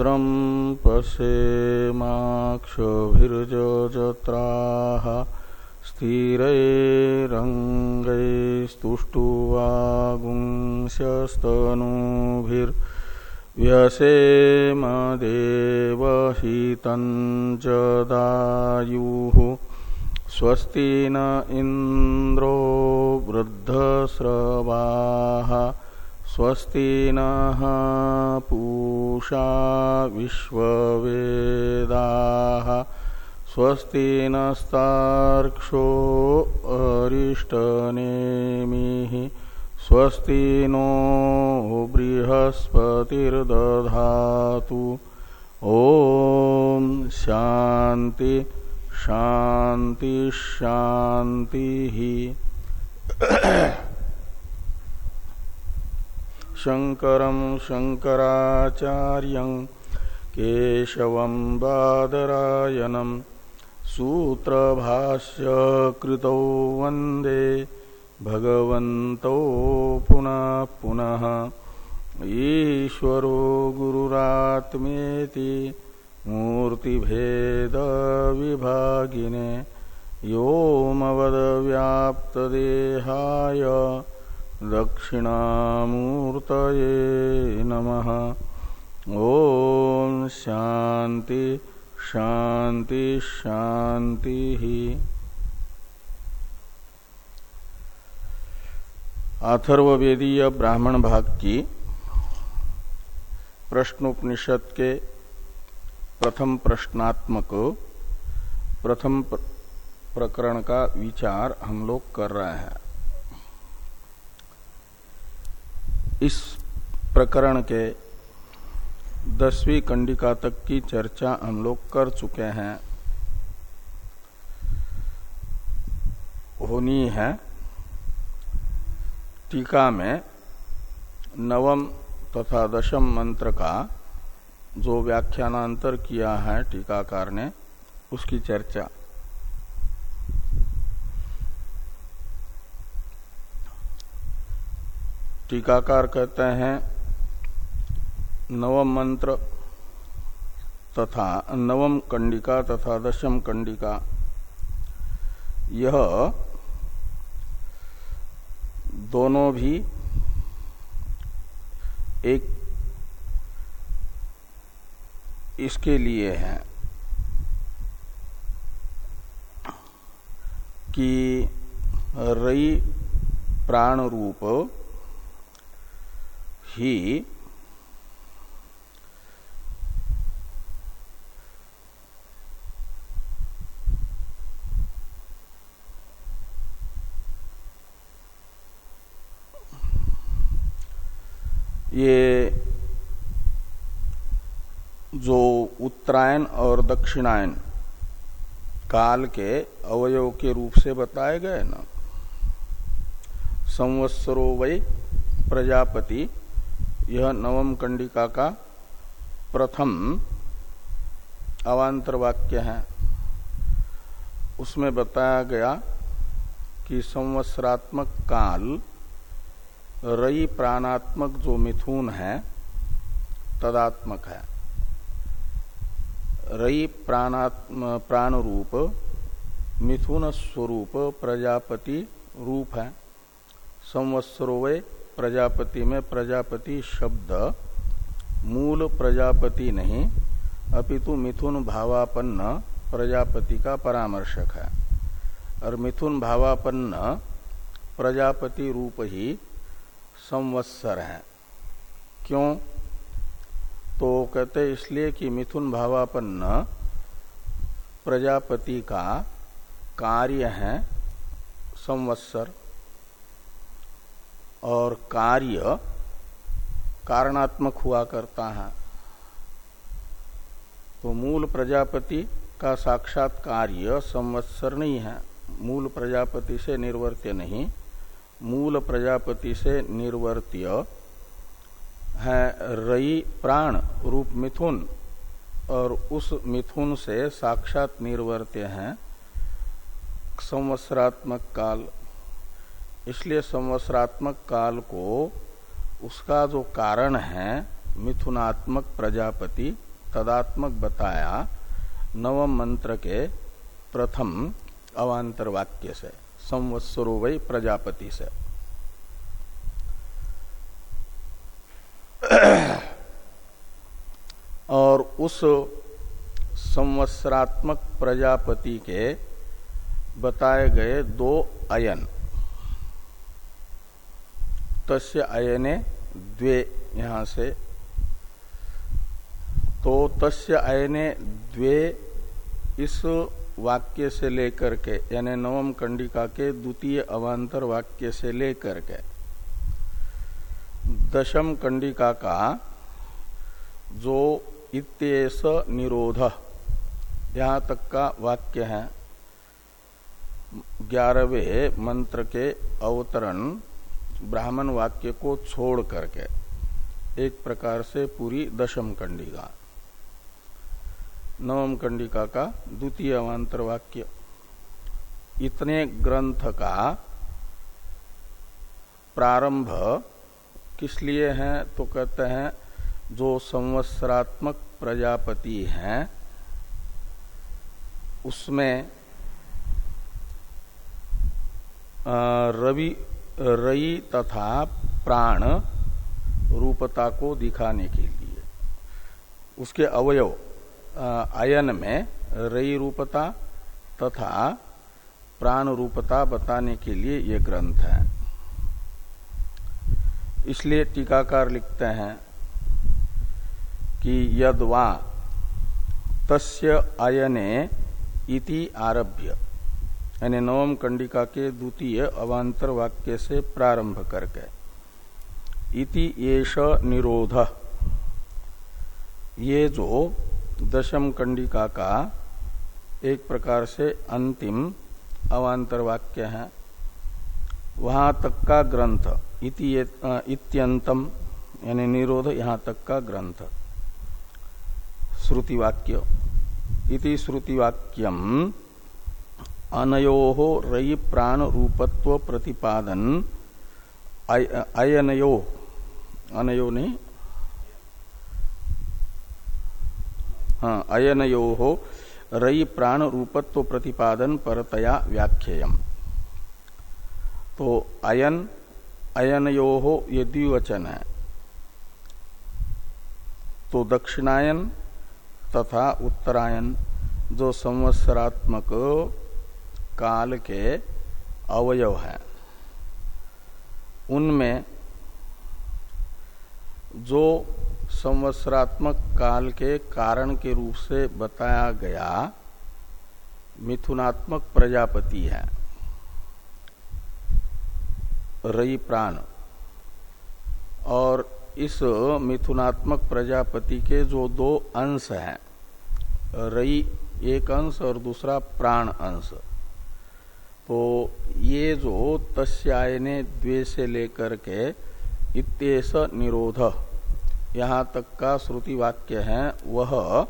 भद्रं पश्येमाक्षभिर्जत्राः स्थिरैरङ्गैस्तुष्टुवागुंस्यस्तनूभिर्व्यसेम देवहितञ्च स्वस्ति न इंद्रो वृद्धस्रवाः स्वस्ति नः पूषा विश्ववेदाः स्वस्ति नस्तार्क्षो अरिष्टनेमिः स्वस्ति नो बृहस्पतिर्दधातु। ॐ शान्ति शांति ही शंकर शंकराचार्य केशव बादरायनम सूत्र भाष्य कृत वंदे भगवत पुनः पुनः। ईश्वरो गुरुरात्मेति मूर्तिभेद विभागिने योमवदव्याप्तदेहाय दक्षिणामूर्तये नमः। ॐ शांति शान्ति, शान्तिः। अथर्ववेदीय ब्राह्मण भाग की प्रश्नोपनिषद के प्रथम प्रश्नात्मक, प्रथम प्रकरण का विचार हम लोग कर रहे हैं। इस प्रकरण के दसवीं कंडिका तक की चर्चा हम लोग कर चुके हैं। होनी है। टीका में नवम तथा दशम मंत्र का जो व्याख्यानांतर किया है टीकाकार ने, उसकी चर्चा। टीकाकार कहते हैं, नवम मंत्र तथा नवम कंडिका तथा दशम कंडिका। यह दोनों भी एक इसके लिए है कि रई प्राण रूप ही ये जो उत्तरायण और दक्षिणायन काल के अवयव के रूप से बताए गए ना, संवत्सरो वै प्रजापति यह नवम कंडिका का प्रथम अवांतर वाक्य है। उसमें बताया गया कि संवत्सरात्मक काल रई प्राणात्मक जो मिथुन है, तदात्मक है। रई प्राणात्म प्राण रूप मिथुन स्वरूप प्रजापति रूप है। संवत्सरोवय प्रजापति में प्रजापति शब्द, मूल प्रजापति नहीं, अपितु मिथुन भावापन्न प्रजापति का परामर्शक है। और मिथुन भावापन्न प्रजापति रूप ही संवत्सर है। क्यों? तो कहते इसलिए कि मिथुन भावापन्न प्रजापति का कार्य है संवत्सर। और कार्य कारणात्मक हुआ करता है। तो मूल प्रजापति का साक्षात कार्य संवत्सर नहीं है। मूल प्रजापति से निर्वर्त्य नहीं। मूल प्रजापति से निर्वर्त्य है रई प्राण रूप मिथुन और उस मिथुन से साक्षात निर्वर्त्य है। संवत्सरात्मक काल इसलिए संवत्सरात्मक काल को उसका जो कारण है, मिथुनात्मक प्रजापति तदात्मक बताया नवम मंत्र के प्रथम अवांतर वाक्य से, संवत्सरो वही प्रजापति से। और उस संवत्सरात्मक प्रजापति के बताए गए दो अयन तस्य अयने द्वे यहाँ से। तो तस्य अयने द्वे इस वाक्य से लेकर के, यानी नवम कंडिका के द्वितीय अवांतर वाक्य से लेकर के, दशम कंडिका का जो इत्येस निरोध, यहाँ तक का वाक्य है। ग्यारहवें मंत्र के अवतरण ब्राह्मण वाक्य को छोड़ करके एक प्रकार से पूरी दशम कंडिका। नवम कंडिका का द्वितीय अवान्तर वाक्य। इतने ग्रंथ का प्रारंभ किस लिए है? तो कहते हैं, जो संवत्सरात्मक प्रजापति हैं, उसमें रवि रई तथा प्राण रूपता को दिखाने के लिए। उसके अवयव आयन में रई रूपता तथा प्राण रूपता बताने के लिए ये ग्रंथ है। इसलिए टीकाकार लिखते हैं कि यदवा तस्य आयने इति आरभ्य। यानी नवम कंडिका के द्वितीय अवांतर वाक्य से प्रारंभ करके। इति येष निरोध। ये जो दशम कंडिका का एक प्रकार से अंतिम अवांतर वाक्य है, वहाँ तक का ग्रंथ, इति इत्यंतम, यानी निरोध यहाँ तक का ग्रंथ। श्रुति वाक्य। इति श्रुति वाक्यम अनयो रई प्राण रूपत्व प्रतिपादन अयनयो। अनयो नहीं? हाँ अयनयो हो रई प्राण रूपत्व प्रतिपादन परतया व्याख्येयम। तो अयन, अयनयो हो ये द्विवचन है। तो दक्षिणायन तथा उत्तरायण जो संवत्सरात्मक काल के अवयव हैं। उनमें जो संवत्सरात्मक काल के कारण के रूप से बताया गया मिथुनात्मक प्रजापति है। रई प्राण। और इस मिथुनात्मक प्रजापति के जो दो अंश हैं, रई एक अंश और दूसरा प्राण अंश। तो ये जो तस्यायने द्वे से लेकर के इत्येस निरोध। यहाँ तक का श्रुति वाक्य है, वह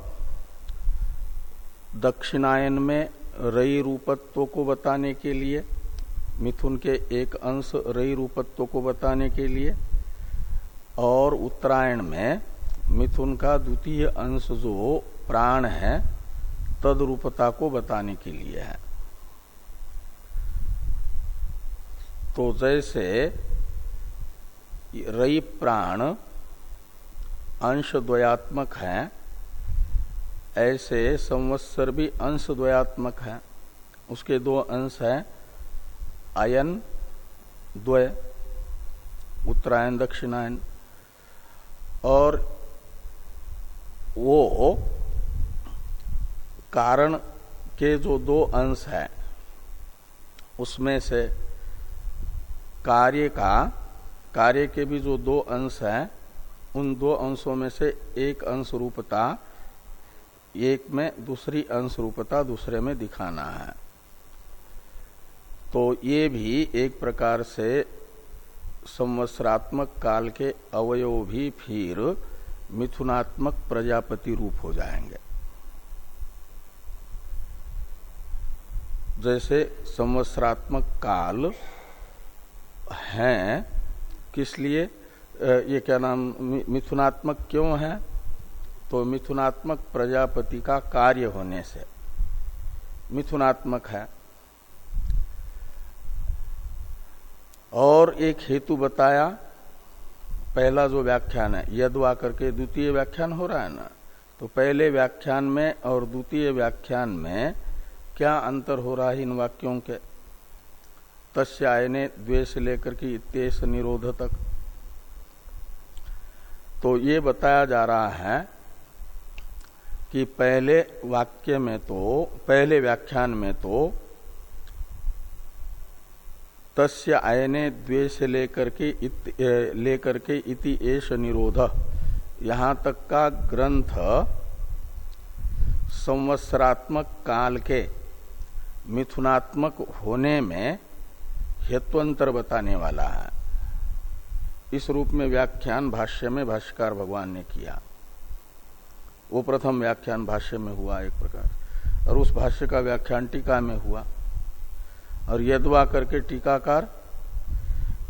दक्षिणायन में रई रूपत्व को बताने के लिए, मिथुन के एक अंश रई रूपत्व को बताने के लिए, और उत्तरायण में मिथुन का द्वितीय अंश जो प्राण है तद रूपता को बताने के लिए है। तो जैसे रई प्राण अंश द्वयात्मक है, ऐसे संवत्सर भी अंश द्वयात्मक है। उसके दो अंश है आयन द्वय, उत्तरायण, दक्षिणायन। और वो कारण के जो दो अंश है, उसमें से कार्य का, कार्य के भी जो दो अंश हैं, उन दो अंशों में से एक अंश रूपता, एक में दूसरी अंश रूपता, दूसरे में दिखाना है। तो ये भी एक प्रकार से संवत्सरात्मक काल के अवयव भी फिर मिथुनात्मक प्रजापति रूप हो जाएँगे। जैसे संवत्सरात्मक काल हैं, किस लिए? ये क्या नाम मिथुनात्मक क्यों है? तो मिथुनात्मक प्रजापति का कार्य होने से। मिथुनात्मक है। और एक हेतु बताया, पहला जो व्याख्यान है यदवा करके द्वितीय व्याख्यान हो रहा है ना? तो पहले व्याख्यान में और द्वितीय व्याख्यान में क्या अंतर हो रहा है इन वाक्यों के? तस्यायने द्वेष लेकर के इतेश निरोध तक। तो ये बताया जा रहा है कि पहले वाक्य में तो पहले व्याख्यान में तो तस्य आयने द्वेष लेकर के लेकर के इति एष निरोध। यहाँ तक का ग्रंथ संवत्सरात्मक काल के मिथुनात्मक होने में हेत्वंतर बताने वाला है। इस रूप में व्याख्यान भाष्य में भाष्यकार भगवान ने किया। वो प्रथम व्याख्यान भाष्य में हुआ एक प्रकार। और उस भाष्य का व्याख्यान टीका में हुआ। और यदवा करके टीकाकार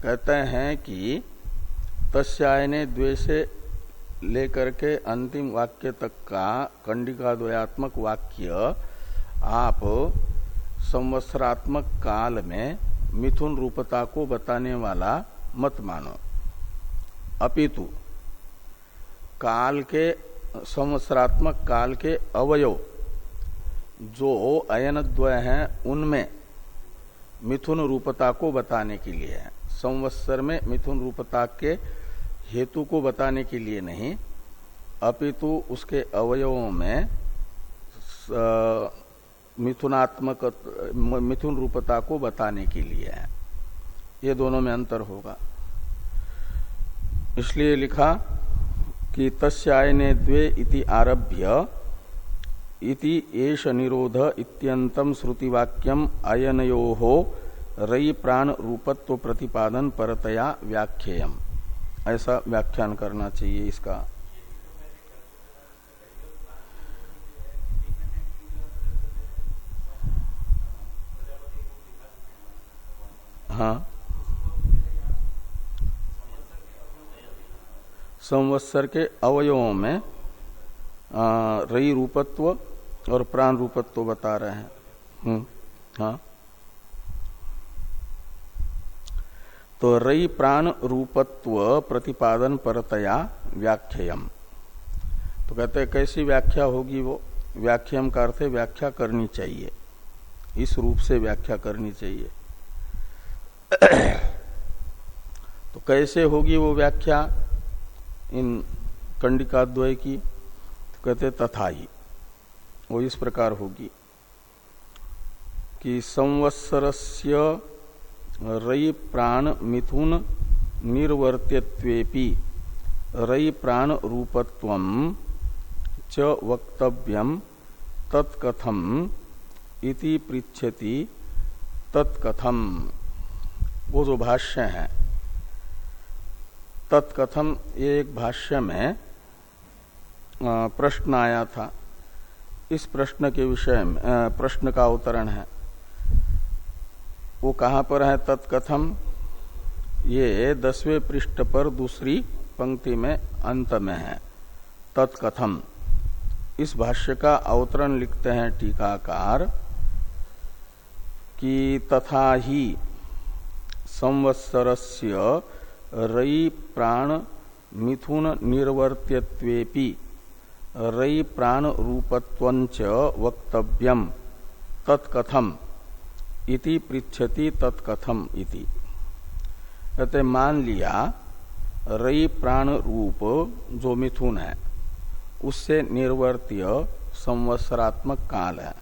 कहते हैं कि तस्यायने द्वेषे लेकर के अंतिम वाक्य तक का कंडिका द्वयात्मक वाक्य आप संवत्सरात्मक काल में मिथुन रूपता को बताने वाला मत मानो। अपितु, काल के, संवत्सरात्मक काल के अवयव जो अयन द्वय हैं, उनमें मिथुन रूपता को बताने के लिए है। संवत्सर में मिथुन रूपता के हेतु को बताने के लिए नहीं। अपितु, उसके अवयवों में मिथुनात्मक, मिथुन रूपता को बताने के लिए है। ये दोनों में अंतर होगा। इसलिए लिखा कि तस्यायने द्वे इति आरभ्य, इति एष निरोध इत्यंतम श्रुतिवाक्यम अयनयो हो रई प्राण रूपत्व प्रतिपादन परतया व्याख्येयम। ऐसा व्याख्यान करना चाहिए इसका। हाँ। संवत्सर के अवयवों में आ, रई रूपत्व और प्राण रूपत्व बता रहे हैं। हम्म हाँ। तो रई प्राण रूपत्व प्रतिपादन परतया व्याख्यम तो कहते हैं कैसी व्याख्या होगी वो? व्याख्यम का अर्थ व्याख्या करनी चाहिए। इस रूप से व्याख्या करनी चाहिए। तो कैसे होगी वो व्याख्या? इन कंडिकाद्वय की तो कहते तथा ही वो इस प्रकार होगी कि संवत्सरस्य रई प्राण मिथुन निर्वर्त्यत्वेपि रई प्राण रूपत्व च वक्तव्यम तत्कथम इति पृछति तत्कथम। वो जो भाष्य है तत्कथम ये एक भाष्य में प्रश्न आया था। इस प्रश्न के विषय में प्रश्न का अवतरण है। वो कहाँ पर है तत्कथम ये दसवें पृष्ठ पर दूसरी पंक्ति में अंत में है। तत्कथम इस भाष्य का अवतरण लिखते हैं टीकाकार कि तथा ही संवत्सरस्य रई प्राण मिथुन निर्वर्त्यत्वेपि रई प्राण रूपत्वंच वक्तव्यम। तत्कथम। इति पृछति तत्कथम इति। कहते मान लिया रई प्राण रूप जो मिथुन है, उससे निर्वर्त्य संवत्सरात्मक काल है।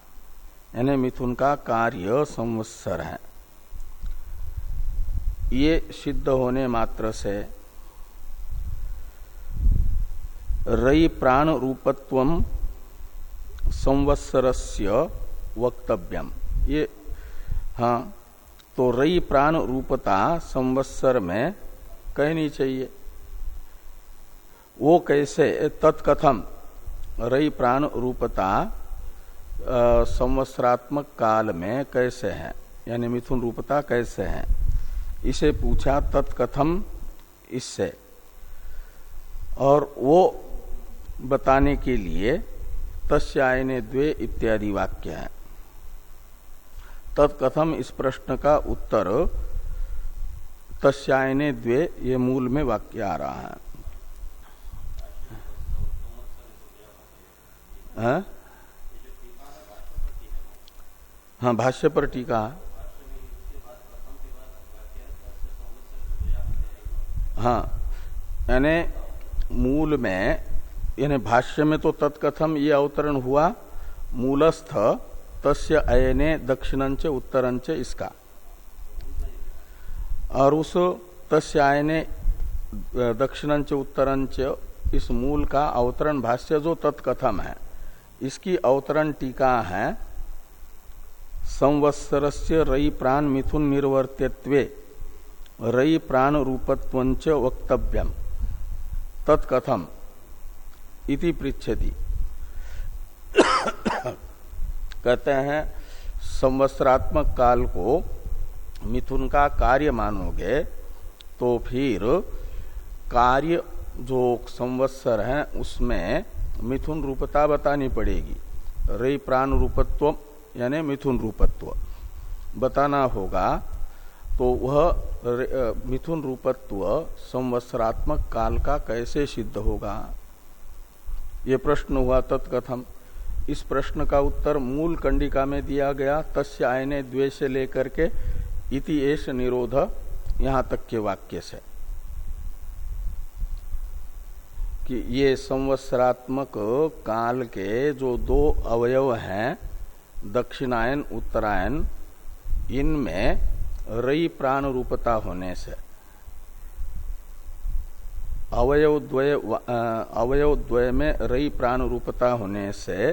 यानी मिथुन का कार्य संवत्सर है। ये सिद्ध होने मात्र से रई प्राण रूपत्व संवत्सरस्य वक्तव्यम। ये हाँ तो रई प्राण रूपता संवत्सर में कहनी चाहिए। वो कैसे, तत्कथम, रई प्राण रूपता संवत्सरात्मक काल में कैसे है, यानी मिथुन रूपता कैसे है? इसे पूछा तत्कथम इससे। और वो बताने के लिए तस्यायने द्वे इत्यादि वाक्य है। तत्कथम इस प्रश्न का उत्तर तस्यायने द्वे ये मूल में वाक्य आ रहा है। हाँ, हाँ भाष्य पर टीका। हाँ यानी मूल में, यानी भाष्य में तो तत्कथम ये अवतरण हुआ, मूलस्थ तस्य अयने दक्षिणंच उत्तरंच इसका। और उस तस्य आयने दक्षिणंच उत्तरंच इस मूल का अवतरण भाष्य जो तत्कथम है, इसकी अवतरण टीका है संवत्सर से रई प्राण मिथुन निर्वर्त्यत्वे। रई प्राण रूपत्व वक्तव्यम। तत्कथम। इति पृछति कहते हैं, संवत्सरात्मक काल को मिथुन का कार्य मानोगे तो फिर कार्य जो संवत्सर है, उसमें मिथुन रूपता बतानी पड़ेगी। रई प्राण रूपत्व यानी मिथुन रूपत्व। बताना होगा तो वह मिथुन रूपत्व संवत्सरात्मक काल का कैसे सिद्ध होगा? ये प्रश्न हुआ तत्कथम। इस प्रश्न का उत्तर मूल कंडिका में दिया गया, तस्य आयने द्वे से लेकर के इति एष निरोध, यहाँ तक के वाक्य से। कि ये संवत्सरात्मक काल के जो दो अवयव हैं, दक्षिणायन उत्तरायण इनमें रई प्राण रूपता होने से। अवयव द्वय द्वय में रई प्राण रूपता होने से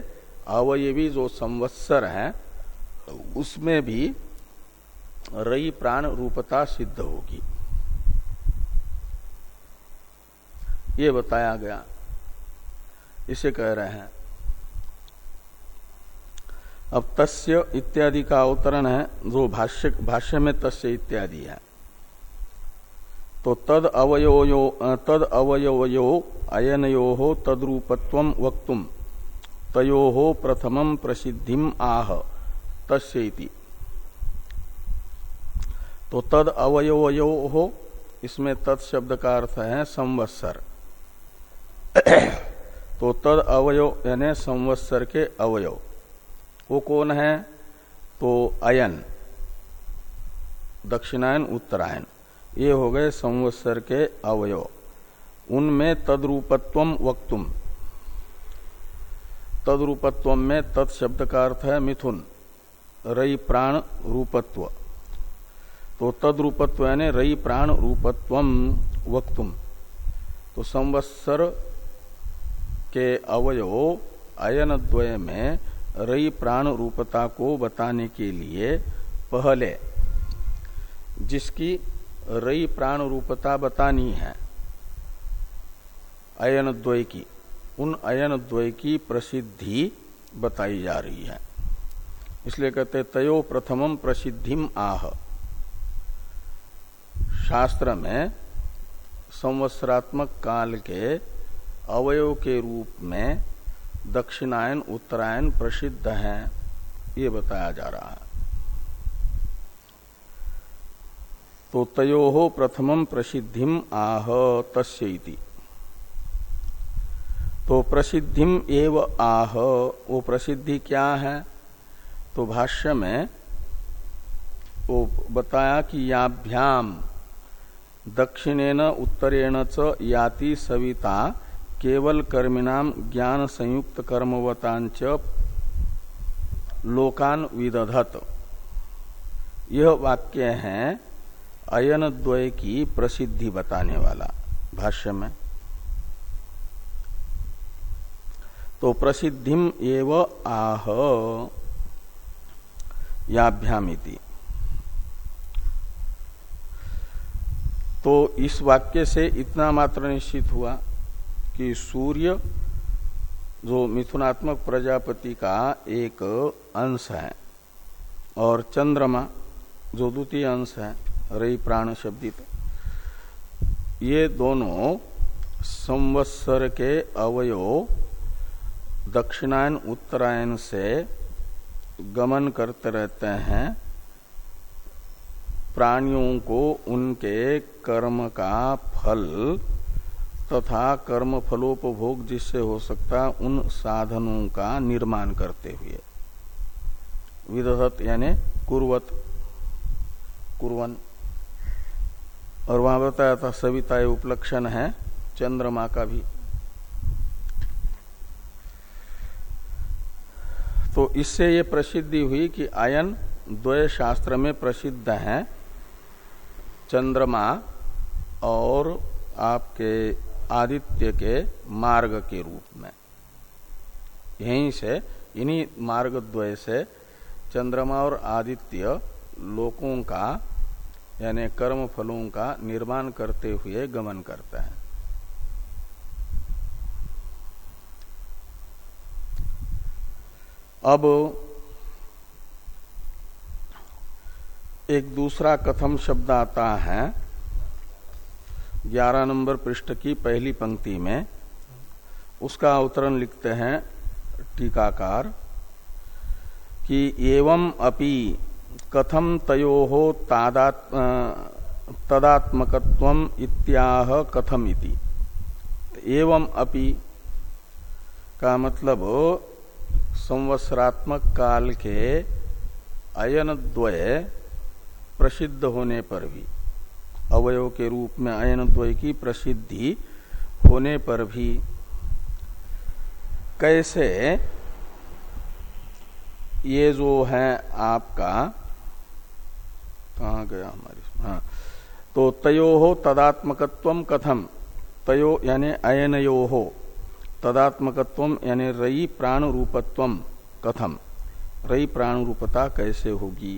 अवयवी जो संवत्सर है, उसमें भी रई प्राण रूपता सिद्ध होगी। ये बताया गया। इसे कह रहे हैं अब तस्य इत्यादि का अवतरण है, जो भाष्य भाष्य में तस्य इत्यादि है। तो तद अवयो तद अवयवयो अयनयो हो तद्रूपत्व वक्तुम तयो हो प्रथम प्रसिद्धिम आह तस्यति तो तद अवयवयो हो इसमें तत्शब्द का अर्थ है संवत्सर। तो तद अवयव, यानी संवत्सर के अवयव। वो कौन है? तो अयन। दक्षिणायन उत्तरायण ये हो गए संवत्सर के अवयव। उनमें तद्रूपत्व वक्तुम तद्रूपत्व में तत्शब्द का अर्थ है मिथुन। रई प्राण रूपत्व। तो तद्रूपत्व यानी रई प्राण रूपत्व वक्तुम तो संवत्सर के अवयव अयन द्वय में रई प्राण रूपता को बताने के लिए पहले, जिसकी रई प्राण रूपता बतानी है अयन द्वय की, उन अयन द्वय की प्रसिद्धि बताई जा रही है। इसलिए कहते तयो प्रथमम प्रसिद्धिम आह। शास्त्र में संवत्सरात्मक काल के अवयव के रूप में दक्षिणायन उत्तरायण प्रसिद्ध हैं, ये बताया जा रहा है। तो तयो प्रथम प्रसिद्धिम आह तस्यति तो प्रसिद्धिम एव आह, वो प्रसिद्धि क्या है? तो भाष्य में वो बताया कि याभ्याम दक्षिणेन, उत्तरेण च याति सविता केवल कर्मिनाम ज्ञान संयुक्त कर्मवतांच लोकान विदधत। यह वाक्य है अयन द्वय की प्रसिद्धि बताने वाला भाष्य में। तो प्रसिद्धिम एव आह याभ्यामिति। तो इस वाक्य से इतना मात्र निश्चित हुआ। कि सूर्य जो मिथुनात्मक प्रजापति का एक अंश है और चंद्रमा जो द्वितीय अंश है, रई प्राण शब्दित। ये दोनों संवत्सर के अवयव दक्षिणायन उत्तरायण से गमन करते रहते हैं। प्राणियों को उनके कर्म का फल तथा कर्म फलोपभोग जिससे हो सकता उन साधनों का निर्माण करते हुए। विदधत यानी कुर्वत, कुर्वन। और वहाँ बताया था, सविता उपलक्षण है, चंद्रमा का भी। तो इससे ये प्रसिद्धि हुई कि आयन द्वय शास्त्र में प्रसिद्ध है, चंद्रमा और आपके आदित्य के मार्ग के रूप में। यहीं से, इन्हीं मार्ग द्वय से चंद्रमा और आदित्य लोकों का, यानी कर्म फलों का निर्माण करते हुए गमन करते हैं। अब एक दूसरा कथम शब्द आता है ग्यारह नंबर पृष्ठ की पहली पंक्ति में उसका अवतरण लिखते हैं टीकाकार कि एवं अपि कथम तयो तदात्मकत्व इत्याह कथम इति एवं अपि का मतलब संवत्सरात्मक काल के अयन द्वय प्रसिद्ध होने पर भी। अवयव के रूप में अयन द्वय की प्रसिद्धि होने पर भी कैसे ये जो है आपका, कहा गया हमारी हाँ। तो तयो हो तदात्मकत्व कथम तयो यानी अयनयो। हो तदात्मकत्व यानी रई प्राण रूपत्व कथम रई प्राण रूपता कैसे होगी?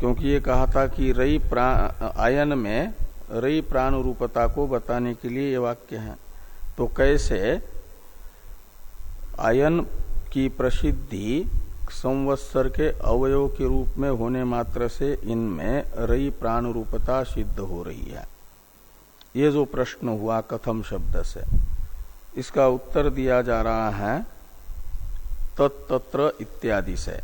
क्योंकि ये कहा था कि रई आयन में रई प्राण रूपता को बताने के लिए ये वाक्य है। तो कैसे आयन की प्रसिद्धि संवत्सर के अवयव के रूप में होने मात्र से इनमें रई प्राण रूपता सिद्ध हो रही है? ये जो प्रश्न हुआ कथम शब्द से, इसका उत्तर दिया जा रहा है तत्त्र इत्यादि से।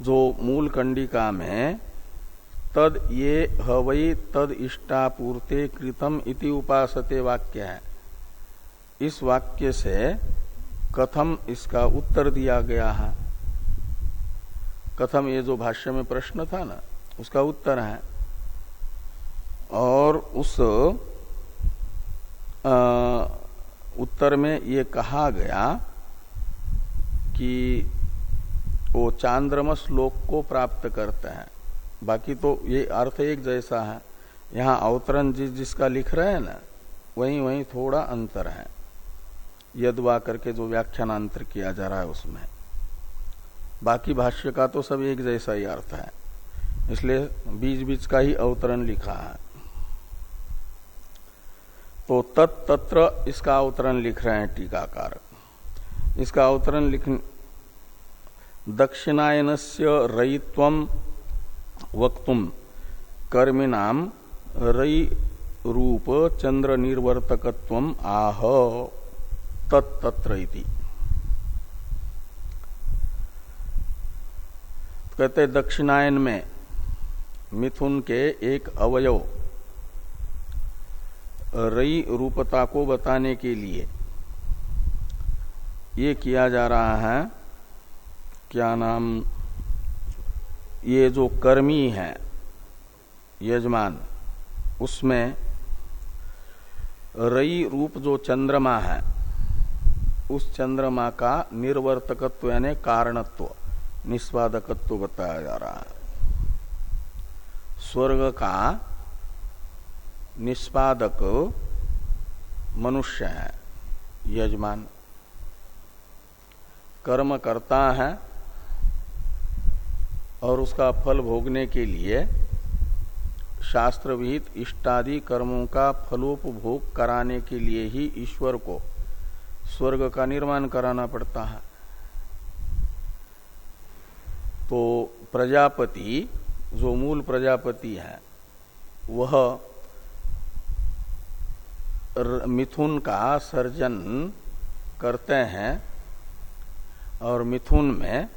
जो मूल कंडिका में तद ये हवई तद इष्टापूर्ते कृतम इति उपासते वाक्य है। इस वाक्य से कथम इसका उत्तर दिया गया है। कथम ये जो भाष्य में प्रश्न था ना उसका उत्तर है। और उस आ, उत्तर में ये कहा गया कि वो चांद्रमस लोक को प्राप्त करते हैं। बाकी तो ये अर्थ एक जैसा है। यहाँ अवतरण जिस जिसका लिख रहे हैं ना, वहीं वहीं थोड़ा अंतर है। यदवा करके जो व्याख्यानांतर किया जा रहा है उसमें। बाकी भाष्य का तो सब एक जैसा ही अर्थ है। इसलिए बीच बीच का ही अवतरण लिखा है। तो तत्त्र इसका अवतरण लिख रहे हैं टीकाकार। इसका अवतरण लिख दक्षिणायन से रईत्व वक्तुम कर्मिनाम रई रूप चंद्र निर्वर्तकत्व आह तत्त्र कहते दक्षिणायन में मिथुन के एक अवयव रई रूपता को बताने के लिए ये किया जा रहा है क्या नाम? ये जो कर्मी है, यजमान, उसमें रई रूप जो चंद्रमा है, उस चंद्रमा का निर्वर्तकत्व यानी कारणत्व निस्वादकत्व बताया जा रहा है। स्वर्ग का निष्पादक मनुष्य है, यजमान। कर्म करता है और उसका फल भोगने के लिए शास्त्र विहित इष्टादि कर्मों का फलोपभोग कराने के लिए ही ईश्वर को स्वर्ग का निर्माण कराना पड़ता है। तो प्रजापति, जो मूल प्रजापति है, वह मिथुन का सर्जन करते हैं और मिथुन में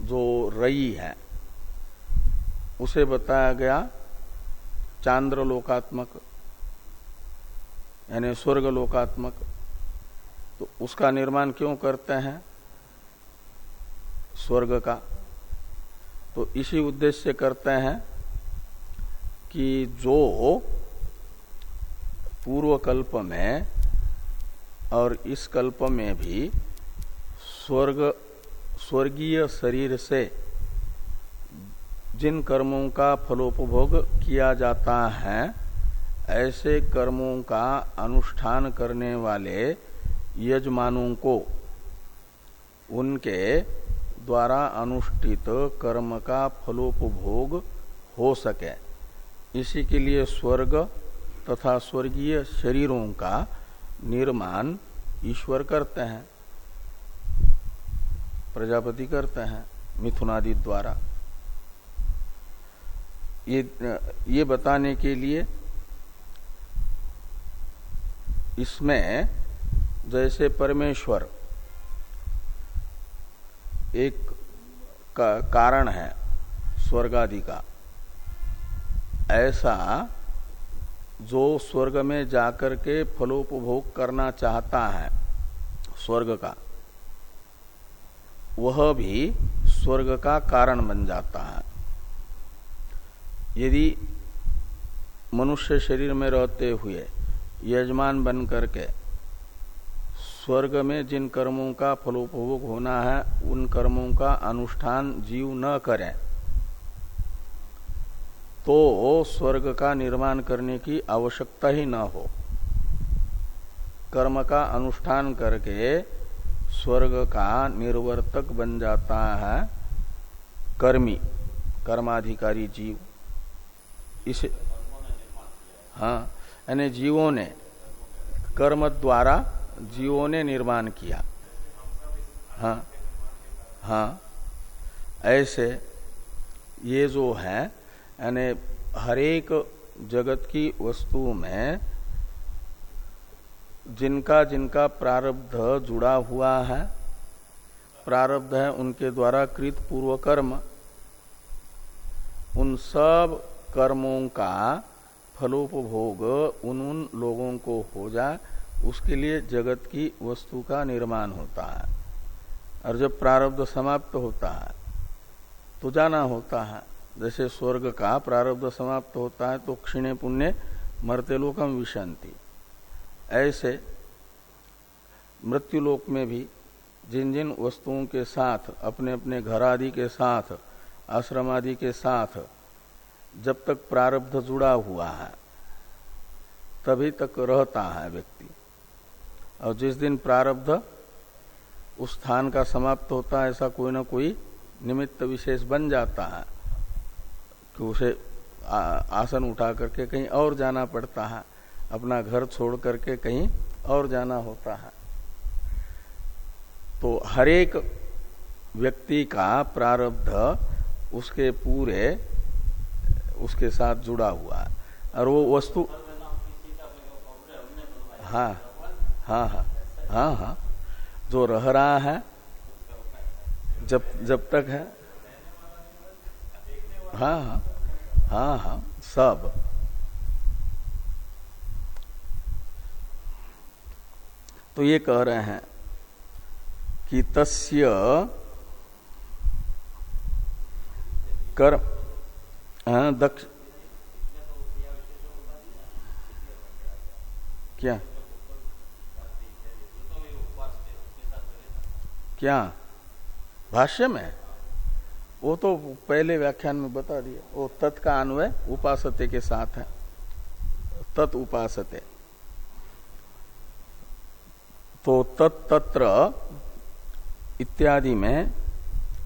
जो रई है, उसे बताया गया चांद्र लोकात्मक यानी स्वर्ग लोकात्मक तो उसका निर्माण क्यों करते हैं? स्वर्ग का। तो इसी उद्देश्य करते हैं कि जो पूर्व कल्प में और इस कल्प में भी स्वर्ग स्वर्गीय शरीर से जिन कर्मों का फलोपभोग किया जाता है, ऐसे कर्मों का अनुष्ठान करने वाले यजमानों को उनके द्वारा अनुष्ठित कर्म का फलोपभोग हो सके। इसी के लिए स्वर्ग तथा स्वर्गीय शरीरों का निर्माण ईश्वर करते हैं। प्रजापति करते हैं मिथुनादि द्वारा। ये ये बताने के लिए इसमें जैसे परमेश्वर एक का कारण है स्वर्गादि का। ऐसा जो स्वर्ग में जाकर के फलोपभोग करना चाहता है, स्वर्ग का। वह भी स्वर्ग का कारण बन जाता है। यदि मनुष्य शरीर में रहते हुए यजमान बन करके स्वर्ग में जिन कर्मों का फलोपभोग होना है, उन कर्मों का अनुष्ठान जीव न करें तो स्वर्ग का निर्माण करने की आवश्यकता ही न हो। कर्म का अनुष्ठान करके स्वर्ग का निर्वर्तक बन जाता है कर्मी, कर्माधिकारी जीव। इसे हाँ यानी जीवों ने, कर्म द्वारा जीवों ने निर्माण किया। हाँ हाँ ऐसे ये जो है, यानी हरेक जगत की वस्तु में जिनका जिनका प्रारब्ध जुड़ा हुआ है, प्रारब्ध है उनके द्वारा कृत पूर्व कर्म उन सब कर्मों का फलोपभोग उन उन लोगों को हो जाए उसके लिए जगत की वस्तु का निर्माण होता है। और जब प्रारब्ध समाप्त होता है तो जाना होता है। जैसे स्वर्ग का प्रारब्ध समाप्त होता है तो क्षीण पुण्य मरते लोकम विशांति। ऐसे मृत्युलोक में भी जिन जिन वस्तुओं के साथ अपने अपने घर आदि के साथ आश्रम आदि के साथ जब तक प्रारब्ध जुड़ा हुआ है, तभी तक रहता है व्यक्ति। और जिस दिन प्रारब्ध उस स्थान का समाप्त होता है, ऐसा कोई ना कोई निमित्त विशेष बन जाता है कि उसे आसन उठा करके कहीं और जाना पड़ता है। अपना घर छोड़ करके कहीं और जाना होता है। तो हरेक व्यक्ति का प्रारब्ध उसके पूरे, उसके साथ जुड़ा हुआ है। और वो वस्तु हाँ हाँ हाँ हाँ हाँ। जो रह रहा है, जब जब तक है। हाँ हाँ हाँ हाँ सब। तो ये कह रहे हैं कि तस्य कर हाँ, दक्ष क्या? क्या? भाष्य में? वो तो पहले व्याख्यान में बता दिया। वो तत् का अन्वय उपासते के साथ है। तत् उपासते। तो तत्त्र इत्यादि में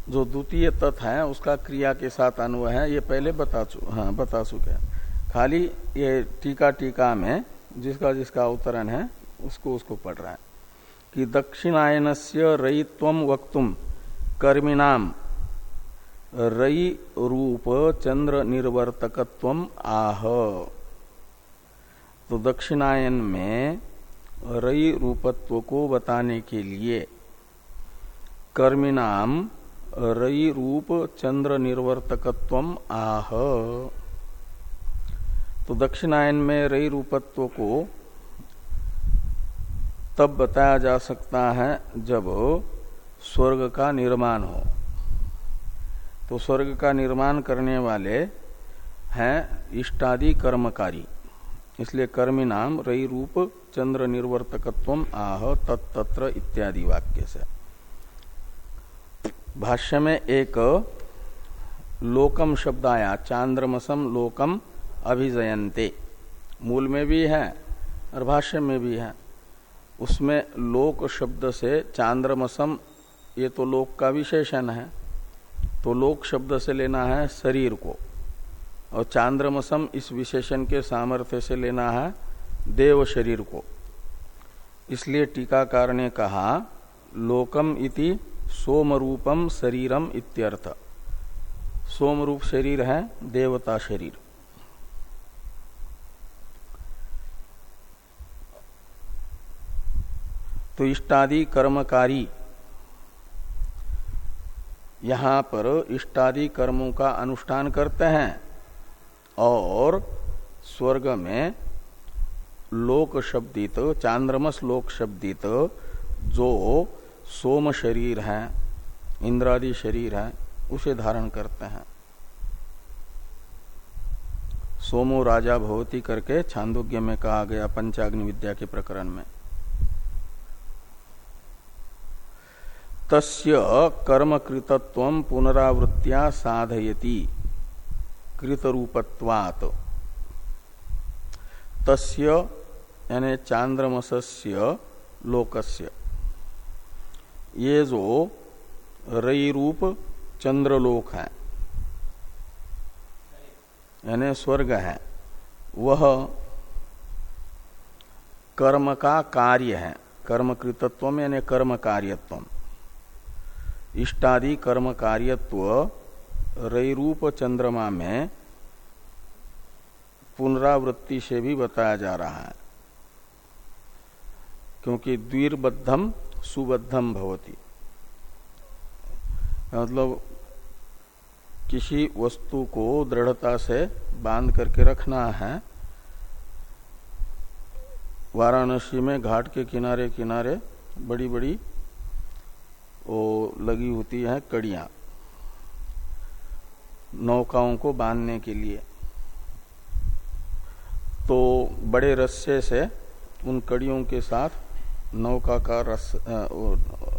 जो द्वितीय तत् है, उसका क्रिया के साथ अनु है, ये पहले बता चु हाँ बता चुके हैं। खाली ये टीका टीका में जिसका जिसका अवतरण है, उसको उसको पढ़ रहा है। कि दक्षिणायन से रयित्व वक्तुम कर्मिणाम रई रूप चंद्र निर्वर्तकत्व आह। तो दक्षिणायन में रई रूपत्व को बताने के लिए। कर्मिनाम रई रूप चंद्र निर्वर्तकत्व आह। तो दक्षिणायन में रई रूपत्व को तब बताया जा सकता है जब स्वर्ग का निर्माण हो। तो स्वर्ग का निर्माण करने वाले हैं इष्टादि कर्मकारी, इसलिए कर्मी नाम रई रूप चंद्र निर्वर्तकत्व आह तत्त्र इत्यादि वाक्य से। भाष्य में एक लोकम शब्द आया चांद्रमसम लोकम अभिजयंते मूल में भी है और भाष्य में भी है। उसमें लोक शब्द से चांद्रमसम, ये तो लोक का विशेषण है। तो लोक शब्द से लेना है शरीर को। और चांद्रमसम इस विशेषण के सामर्थ्य से लेना है देव शरीर को। इसलिए टीकाकार ने कहा, लोकम इति सोमरूपम शरीरम इत्यर्थ। सोमरूप शरीर है, देवता शरीर। तो इष्टादि कर्मकारी, यहाँ पर इष्टादि कर्मों का अनुष्ठान करते हैं और स्वर्ग में लोक शब्दित चांद्रमस लोक शब्दित जो सोम शरीर है, इंद्रादि शरीर है, उसे धारण करते हैं। सोमो राजा भवती करके छांदोग्य में कहा गया पंचाग्नि विद्या के प्रकरण में। तस्य कर्मकृतत्व पुनरावृत्तिया साधयती, कृतरूपत्वात्। तस्य, यानी चांद्रमसस्य, लोकस्य। ये जो रई रूप चंद्रलोक है, यानी स्वर्ग है, वह कर्म का कार्य है कर्मकृतत्व यानी कर्म कार्यत्व इष्टादि कर्म कार्यत्व रई रूप चंद्रमा में पुनरावृत्ति से भी बताया जा रहा है। क्योंकि द्वीरबद्धम सुबद्धम भवती। मतलब किसी वस्तु को दृढ़ता से बाँध करके रखना है। वाराणसी में घाट के किनारे किनारे बड़ी बड़ी वो लगी होती है कड़ियाँ। नौकाओं को बांधने के लिए। तो बड़े रस्से से उन कड़ियों के साथ नौका का रस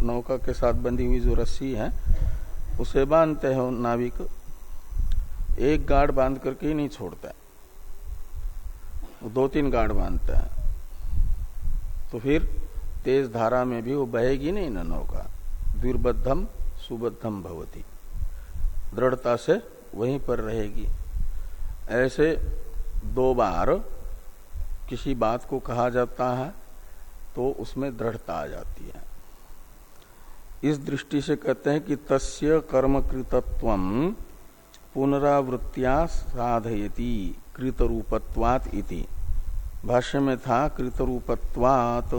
नौका के साथ बंधी हुई जो रस्सी है, उसे बांधते हैं नाविक। एक गार्ड बाँध करके ही नहीं छोड़ता। दो तीन गार्ड बांधते हैं। तो फिर तेज धारा में भी वो बहेगी नहीं ना नौका। दुर्बद्धम, सुबद्धम भवती। दृढ़ता से वहीं पर रहेगी। ऐसे दो बार किसी बात को कहा जाता है तो उसमें दृढ़ता आ जाती है। इस दृष्टि से कहते हैं कि तस्य कर्मकृतत्व पुनरावृत्तिया साधयति, कृतरूपत्वात इति। भाष्य में था, कृतरूपत्वात।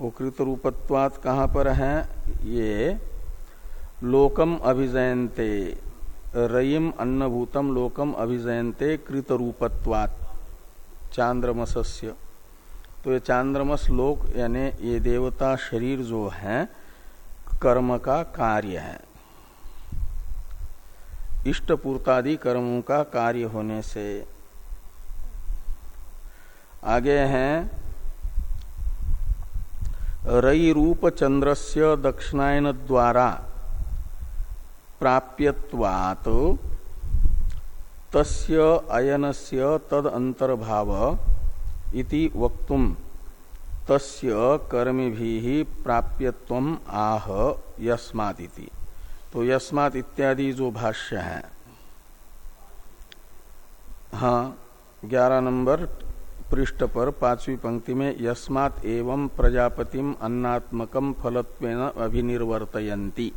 वो कृत रूपत्वात कहाँ पर है? ये लोकम अभिजयंते रयिम अन्नभूतम लोकम अभिजयंते कृत रूपत्वात चांद्रमसस्य। तो ये चांद्रमस लोक, यानी ये देवता शरीर जो है, कर्म का कार्य है। इष्ट पूर्तादि कर्मों का कार्य होने से आगे हैं रई रूप चंद्रस्य दक्षिणायन द्वारा प्राप्यवात तस्य अयनस्य तद अंतर्भाव इति वक्तुम तस्य कर्मी भी प्राप्यत्व आह यस्मात् तो यस्मात् इत्यादि जो भाष्य है। हाँ ग्यारह नंबर पृष्ठ पर पांचवी पंक्ति में यस्मात एवं प्रजापतिम अन्नात्मकम फलत्वेन अभिनिर्वर्तयंती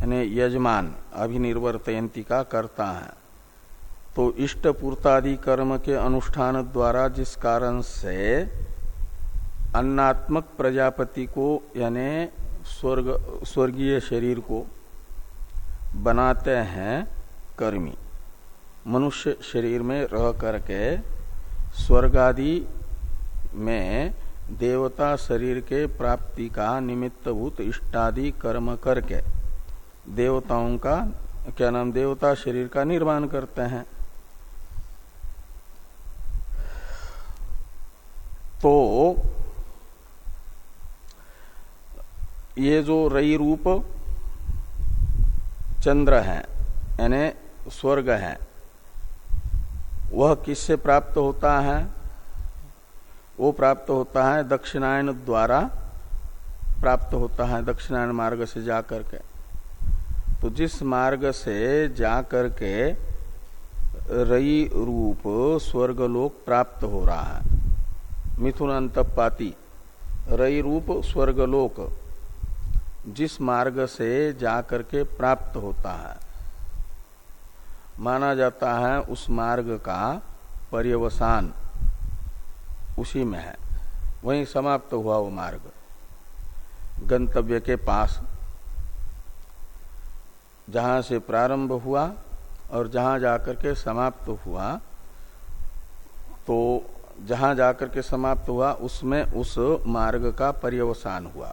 यानी यजमान अभिनिर्वर्तयंती का करता है। तो इष्ट पूर्तादि कर्म के अनुष्ठान द्वारा जिस कारण से अन्नात्मक प्रजापति को, यानी स्वर्ग, स्वर्गीय शरीर को बनाते हैं कर्मी। मनुष्य शरीर में रह करके स्वर्ग आदि में देवता शरीर के प्राप्ति का निमित्तभूत इष्टादि कर्म करके देवताओं का, क्या नाम, देवता शरीर का निर्माण करते हैं। तो ये जो रई रूप चंद्र है, यानी स्वर्ग है, वह किससे प्राप्त होता है? वो प्राप्त होता है दक्षिणायन द्वारा प्राप्त होता है, दक्षिणायन मार्ग से जाकर के। तो जिस मार्ग से जाकर के रई रूप स्वर्गलोक प्राप्त हो रहा है मिथुन अंतपाती रई रूप स्वर्गलोक, जिस मार्ग से जाकर के प्राप्त होता है। माना जाता है उस मार्ग का पर्यवसान उसी में है। वहीं समाप्त हुआ वो मार्ग। गंतव्य के पास, जहाँ से प्रारंभ हुआ और जहाँ जाकर के समाप्त हुआ तो जहाँ जाकर के समाप्त हुआ, उसमें उस मार्ग का पर्यवसान हुआ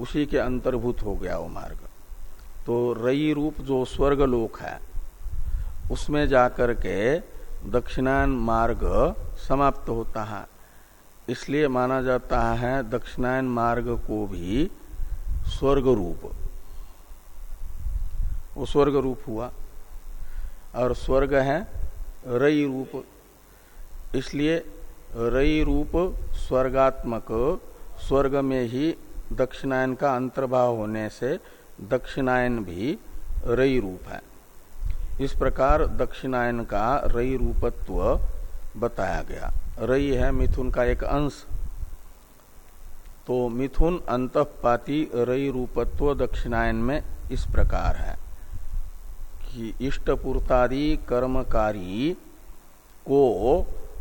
उसी के अंतर्भूत हो गया वो मार्ग। तो रई रूप जो स्वर्ग लोक है, उसमें जाकर के दक्षिणायन मार्ग समाप्त होता है। इसलिए माना जाता है दक्षिणायन मार्ग को भी स्वर्ग रूप वो स्वर्ग रूप हुआ। और स्वर्ग है रई रूप। इसलिए रई रूप स्वर्गात्मक स्वर्ग में ही दक्षिणायन का अंतर्भाव होने से दक्षिणायन भी रई रूप है। इस प्रकार दक्षिणायन का रई रूपत्व बताया गया। रई है मिथुन का एक अंश। तो मिथुन अंतपाती रई रूपत्व दक्षिणायन में इस प्रकार है कि इष्टपूर्तादि कर्मकारी को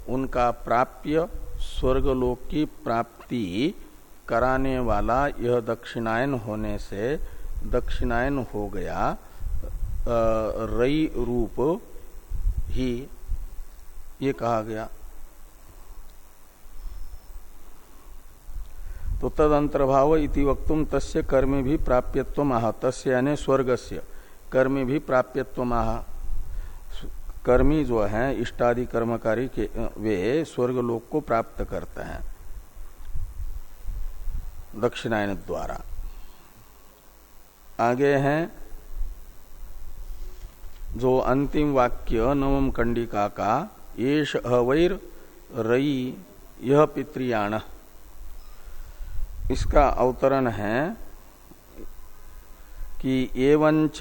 उनका प्राप्य स्वर्गलोक की प्राप्ति कराने वाला यह दक्षिणायन होने से दक्षिणायन हो गया रई रूप ही ये कहा गया। तो तद अंतर्भाव इति वक्तुम तस्य कर्मी भी प्राप्यत्व महा तस्य यानी स्वर्ग से कर्मी भी प्राप्यत्व महा कर्मी जो है, इष्टादि कर्मकारी के, वे स्वर्ग लोक को प्राप्त करते हैं। दक्षिणायन द्वारा। आगे हैं, जो अंतिम वाक्य नवम कंडिका का येष अवैर रई यह पितृयाण इसका अवतरण है कि एवंच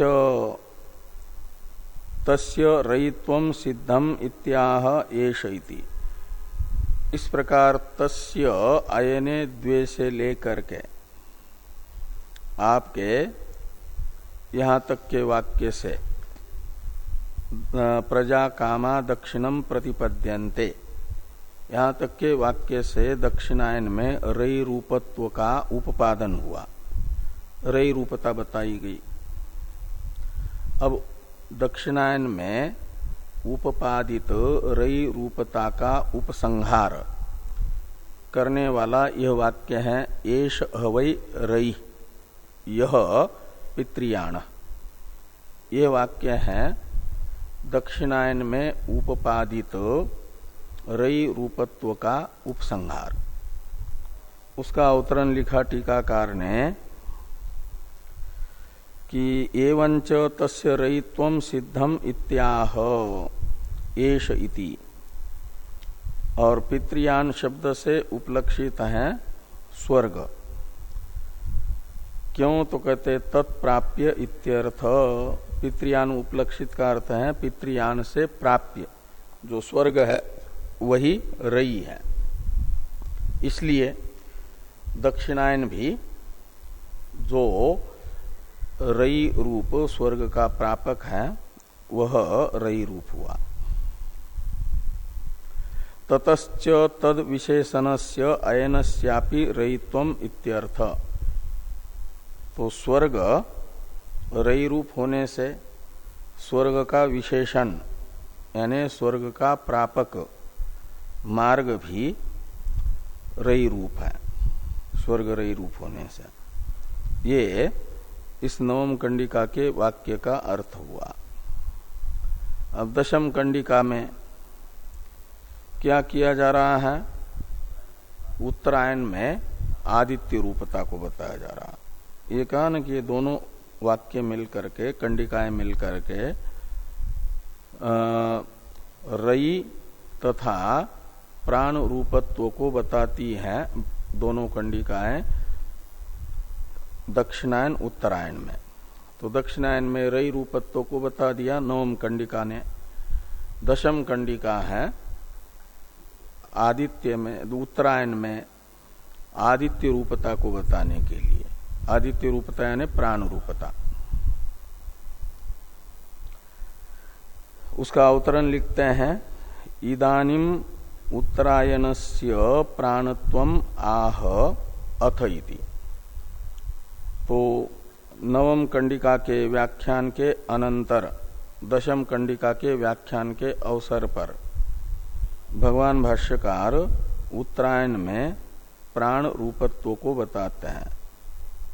तस्य रयित्व सिद्धम इत्याह इति इस प्रकार तस्य अयने द्वे से लेकर के आपके यहाँ तक के वाक्य से प्रजा कामा दक्षिणम प्रतिपद्यन्ते। यहाँ तक के वाक्य से दक्षिणायन में रई रूपत्व का उपादन हुआ। रई रूपता बताई गई। अब दक्षिणायन में उपपादित रई रूपता का उपसंहार। करने वाला यह वाक्य है एश हवई रई, यह पित्रियाण। यह वाक्य है, दक्षिणायन में उपपादित रई रूपत्व का उपसंहार। उसका अवतरण लिखा टीकाकार ने कि एवंच तस्य रयित्व सिद्धम इत्याह। एश इति। और पितृयान शब्द से उपलक्षित है स्वर्ग। क्यों तो कहते तत्प्राप्य इत्यर्थ। पितृयान उपलक्षित का अर्थ है पितृयान से प्राप्य। जो स्वर्ग है, वही रई है। इसलिए दक्षिणायन भी जो रई रूप स्वर्ग का प्रापक है, वह रई रूप हुआ। ततच तद विशेषण से अयनस्यापि रईत्व इत्यर्थ। तो स्वर्ग रई रूप होने से स्वर्ग का विशेषण, यानी स्वर्ग का प्रापक मार्ग भी रई रूप है, स्वर्ग रई रूप होने से। ये इस नवम कंडिका के वाक्य का अर्थ हुआ। अब दशम कंडिका में क्या किया जा रहा है? उत्तरायण में आदित्य रूपता को बताया जा रहा। ये कहा ना कि ये दोनों वाक्य मिल करके कंडिकाएँ मिल करके रई तथा प्राण रूपत्व को बताती हैं दोनों कंडिकाएँ। दक्षिणायन उत्तरायण में। तो दक्षिणायन में रई रूपत्व को बता दिया, नवम कंडिका ने। दशम कंडिका है, आदित्य में, उत्तरायण में आदित्य रूपता को बताने के लिए। आदित्य रूपता यानी प्राण रूपता। उसका अवतरण लिखते हैं इदानिम उत्तरायण से प्राणत्व आह अथ इति। तो नवम कंडिका के व्याख्यान के अनंतर, दशम कंडिका के व्याख्यान के अवसर पर, भगवान भाष्यकार उत्तरायण में प्राण रूपत्व को बताते हैं।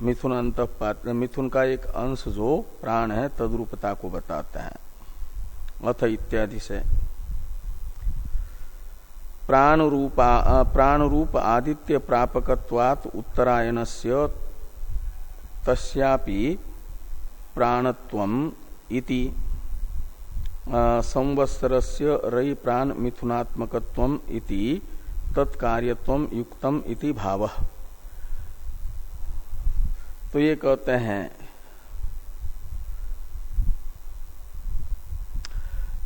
मिथुन अंत मिथुन का एक अंश जो प्राण है, तद्रूपता को बताते हैं। अथ इत्यादि से। प्राण रूपा प्राण रूप आदित्य प्रापकत्वात उत्तरायण से तस्यापि प्राणत्वम इति संवत्सरस्य रई प्राण मिथुनात्मकत्वम इति, तत्कार्यत्वम युक्तम इति भाव। तो ये कहते हैं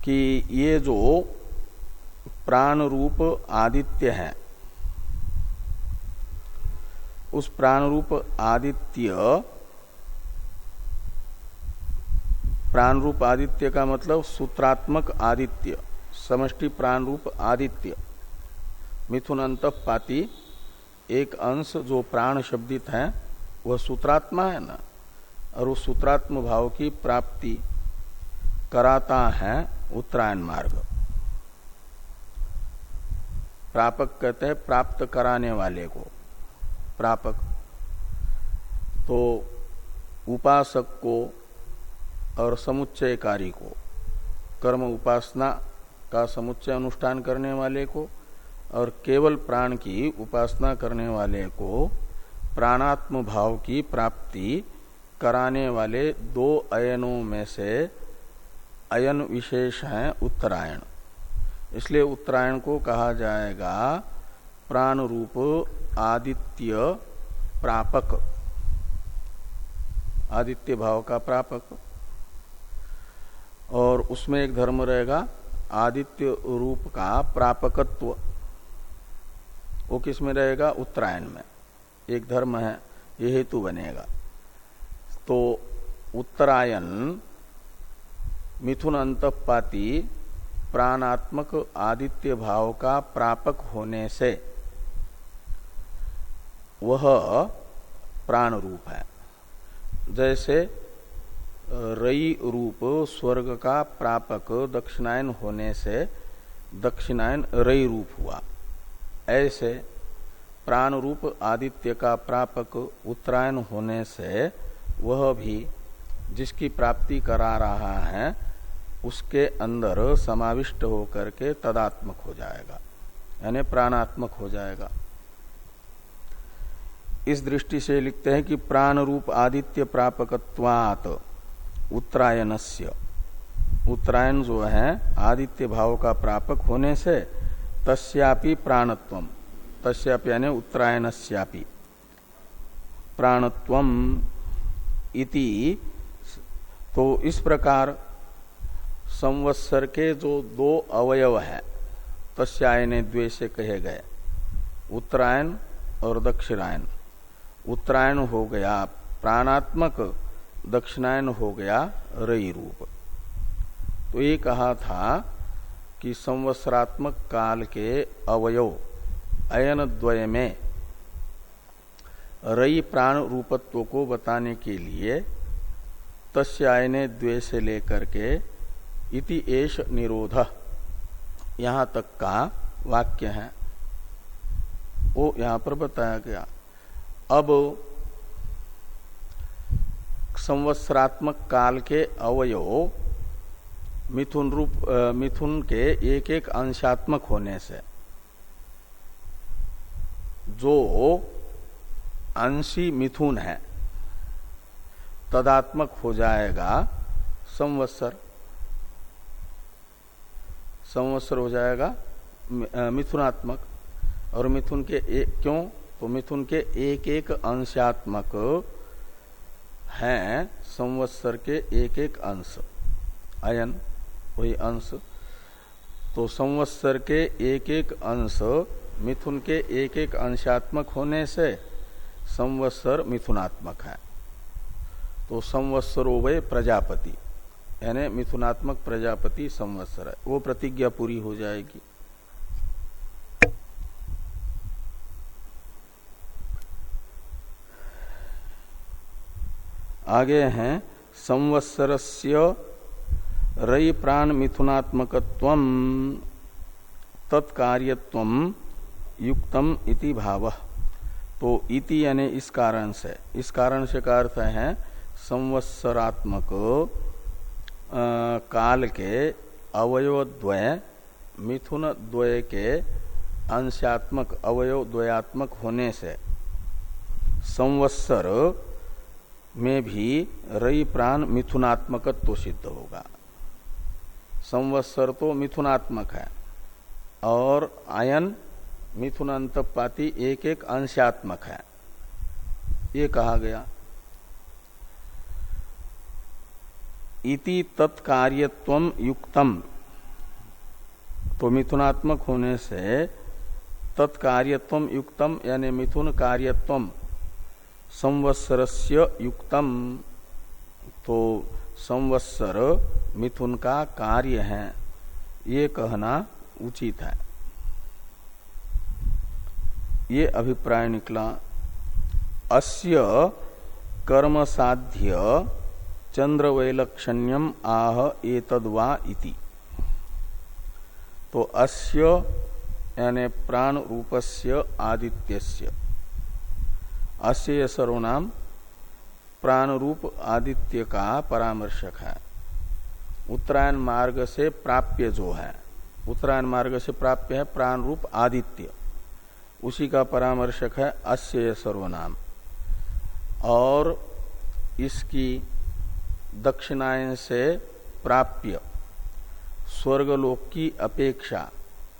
कि ये जो प्राण रूप आदित्य है उस प्राण रूप आदित्य। प्राण रूप आदित्य का मतलब सूत्रात्मक आदित्य, समष्टि प्राण रूप आदित्य। मिथुन अंत पाती, एक अंश जो प्राण शब्दित है, वह सूत्रात्मा है ना? और उस सूत्रात्म भाव की प्राप्ति कराता है उत्तरायण मार्ग। प्रापक कहते हैं प्राप्त कराने वाले को। प्रापक। तो उपासक को और समुच्चयकारी को, कर्म उपासना का समुच्चय अनुष्ठान करने वाले को और केवल प्राण की उपासना करने वाले को प्राणात्म भाव की प्राप्ति कराने वाले दो अयनों में से अयन विशेष है उत्तरायण। इसलिए उत्तरायण को कहा जाएगा प्राण रूप आदित्य प्रापक। आदित्य भाव का प्रापक। और उसमें एक धर्म रहेगा आदित्य रूप का प्रापकत्व। वो किसमें रहेगा? उत्तरायण में। एक धर्म है, ये हेतु बनेगा। तो उत्तरायण मिथुन अंतपाती प्राणात्मक आदित्य भाव का प्रापक होने से वह प्राण रूप है। जैसे रई रूप स्वर्ग का प्रापक दक्षिणायन होने से दक्षिणायन रई रूप हुआ। ऐसे प्राण रूप आदित्य का प्रापक उत्तरायण होने से वह भी जिसकी प्राप्ति करा रहा है, उसके अंदर समाविष्ट होकर के तदात्मक हो जाएगा, यानी प्राणात्मक हो जाएगा। इस दृष्टि से लिखते हैं कि प्राण रूप आदित्य प्रापकत्वात, उत्तरायणस्य। उत्तरायण जो है, आदित्य भाव का प्रापक होने से तस्यापि प्राणत्व, तस्यापि यानी उत्तरायणस्यापि। प्राणत्व इति तो इस प्रकार संवत्सर के जो दो अवयव है, तस्यायने द्वे से कहे गए, उत्तरायण और दक्षिणायन। उत्तरायण हो गया, प्राणात्मक दक्षिणायन हो गया रई रूप। तो ये कहा था कि संवत्सरात्मक काल के अवयव, अयन द्वय में रई प्राण रूपत्व को बताने के लिए तस्यायने द्वे से लेकर के इति एष निरोध, यहाँ तक का वाक्य है। वो यहाँ पर बताया गया। अब संवत्सरात्मक काल के अवयव मिथुन रूप मिथुन के एक एक अंशात्मक होने से, जो अंशी मिथुन है, तदात्मक हो जाएगा संवत्सर। संवत्सर हो जाएगा मिथुनात्मक। और मिथुन के एक क्यों? तो मिथुन के एक एक अंशात्मक हैं, संवत्सर के एक एक अंश। अयन वही अंश। तो संवत्सर के एक एक अंश मिथुन के एक एक अंशात्मक होने से संवत्सर मिथुनात्मक है। तो संवत्सरो वे प्रजापति, यानी मिथुनात्मक प्रजापति संवत्सर है। वो प्रतिज्ञा पूरी हो जाएगी। आगे हैं, संवत्सरस्य रई प्राण मिथुनात्मक तत्कार्यत्व युक्तम इति भाव। तो इति यानी इस कारण से। इस कारण से का अर्थ है, संवत्सरात्मक काल के अवयव द्वय मिथुन द्वय के अंशात्मक अवयव द्वयात्मक होने से संवत्सर में भी रई प्राण मिथुनात्मकत्व सिद्ध होगा। संवत्सर तो मिथुनात्मक है और आयन, मिथुन अंतपाती एक एक अंशात्मक है। ये कहा गया। इति तत्कार्यत्व युक्तम। तो मिथुनात्मक होने से तत्कार्यत्व युक्तम, यानी मिथुन कार्यत्व। संवत्सरस्य युक्तम। तो संवत्सर मिथुन का कार्य है। ये कहना उचित है। ये अभिप्राय निकला। अस्य कर्म साध्य चंद्र वैलक्षण्यम आह एतद्वा इति। तो अस्य यानी प्राण रूपस्य आदित्यस्य। अस्य सर्वनाम प्राण रूप आदित्य का परामर्शक। है उत्तरायण मार्ग से प्राप्य जो है, उत्तरायण मार्ग से प्राप्य है प्राण रूप आदित्य। उसी का परामर्शक है अस्य सर्वनाम और इसकी दक्षिणायन से प्राप्य स्वर्गलोक की अपेक्षा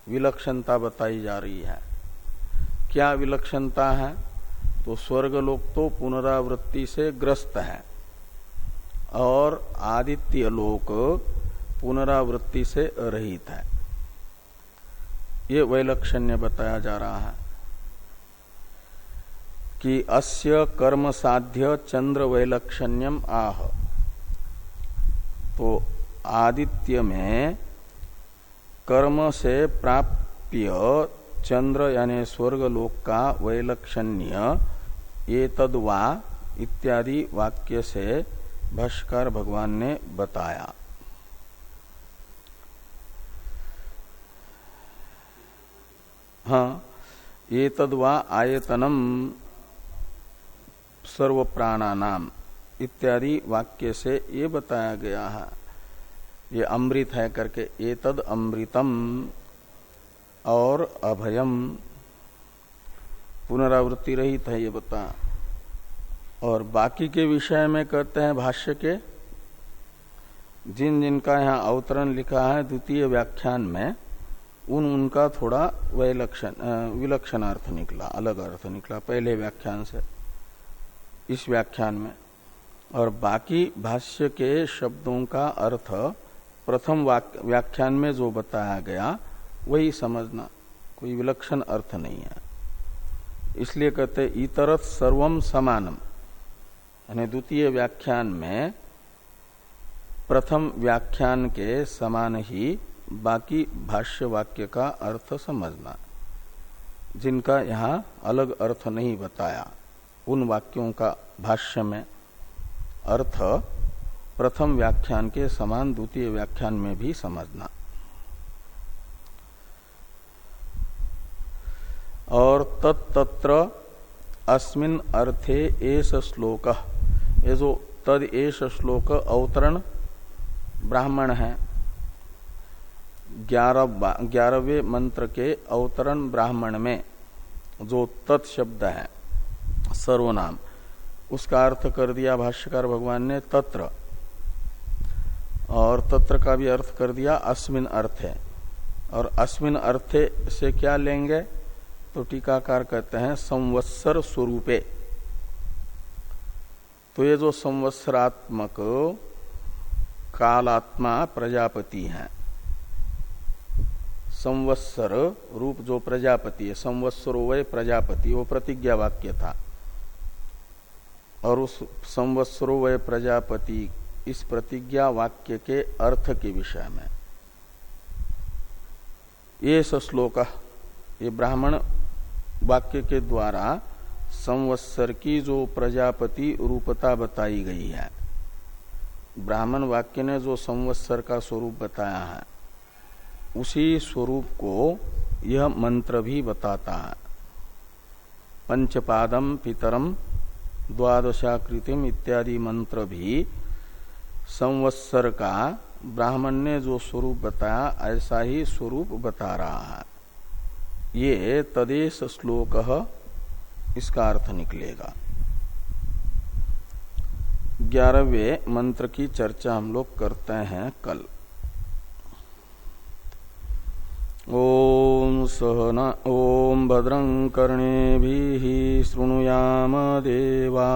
विलक्षणता बताई जा रही है। क्या विलक्षणता है? तो स्वर्गलोक तो पुनरावृत्ति से ग्रस्त है। और आदित्य लोक पुनरावृत्ति से रहित है। ये वैलक्षण्य बताया जा रहा है कि अस्य कर्म साध्य चंद्र वैलक्षण्यम आह। तो आदित्य में कर्म से प्राप्य चंद्र यानी स्वर्ग लोक का वैलक्षण्य ये तदवा इत्यादि वाक्य से भाष्कर भगवान ने बताया। हाँ ये तदवा आयतनम सर्व प्राणानाम इत्यादि वाक्य से ये बताया गया है। ये अमृत है करके ये तद अमृतम और अभयम। पुनरावृत्ति रहित है ये बता। और बाकी के विषय में कहते हैं भाष्य के, जिन जिनका यहाँ अवतरण लिखा है द्वितीय व्याख्यान में, उन उनका थोड़ा विलक्षण विलक्षण अर्थ निकला, अलग अर्थ निकला पहले व्याख्यान से, इस व्याख्यान में। और बाकी भाष्य के शब्दों का अर्थ प्रथम व्याख्यान में जो बताया गया वही समझना, कोई विलक्षण अर्थ नहीं है। इसलिए कहते, इतरत सर्वम समानम। यानी द्वितीय व्याख्यान में, प्रथम व्याख्यान के समान ही बाकी भाष्य वाक्य का अर्थ समझना। जिनका यहाँ अलग अर्थ नहीं बताया, उन वाक्यों का भाष्य में अर्थ प्रथम व्याख्यान के समान द्वितीय व्याख्यान में भी समझना। और तत्त्र अस्मिन अर्थे एस श्लोक। ये जो तद एस श्लोक अवतरण ब्राह्मण है। ग्यारह ग्यारहवें मंत्र के अवतरण ब्राह्मण में जो तत्शब्द है, सर्वनाम, उसका अर्थ कर दिया भाष्यकार भगवान ने तत्र। और तत्र का भी अर्थ कर दिया अस्मिन अर्थ। है और अस्मिन अर्थे से क्या लेंगे? तो टीकाकार कहते हैं संवत्सर स्वरूपे। तो ये जो संवत्सरात्मक कालात्मा प्रजापति है, संवत्सर रूप जो प्रजापति है, संवत्सरो वह प्रजापति, वो प्रतिज्ञा वाक्य था। और उस संवत्सरो वह प्रजापति इस प्रतिज्ञा वाक्य के अर्थ के विषय में। ये श्लोक, ये ब्राह्मण वाक्य के द्वारा संवत्सर की जो प्रजापति रूपता बताई गई है। ब्राह्मण वाक्य ने जो संवत्सर का स्वरूप बताया है, उसी स्वरूप को यह मंत्र भी बताता है। पंचपादम पितरम द्वादशाकृतिम इत्यादि मंत्र भी संवत्सर का ब्राह्मण ने जो स्वरूप बताया, ऐसा ही स्वरूप बता रहा है। ये तदेश श्लोक इसका अर्थ निकलेगा। ग्यारहवें मंत्र की चर्चा हम लोग करते हैं कल। ओम सहना, ओम भद्रं कर्णे भी शृणुयाम देवा।